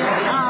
Yeah.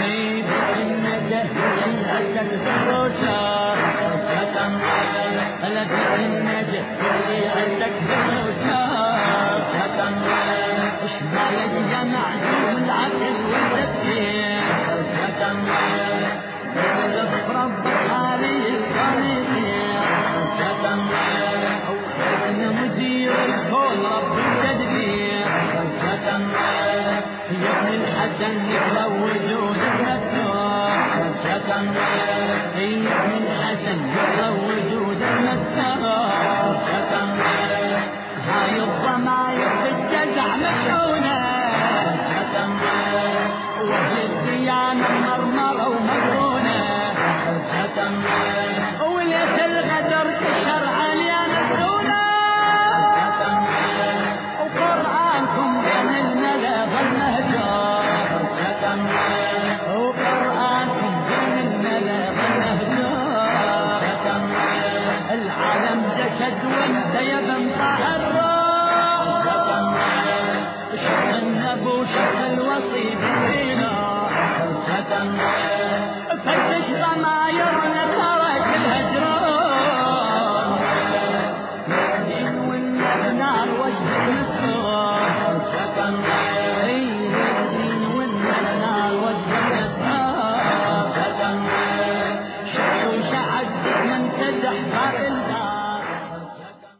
بيدك النجاة شيعتك بالرشا ختم لك النجاة شيعتك بالرشا الحسن لو وجودك مفتوح ختم يا ابن الحسن لو وجودك مفتوح ختم هاي الضماير في الجزع مشحونه ختم وهي الديانه وانت يا بنطع الروح شغلنا بوشك الوصيب فينا فتش ضمايرنا ترك الهجران وعدين والنار وجه السوق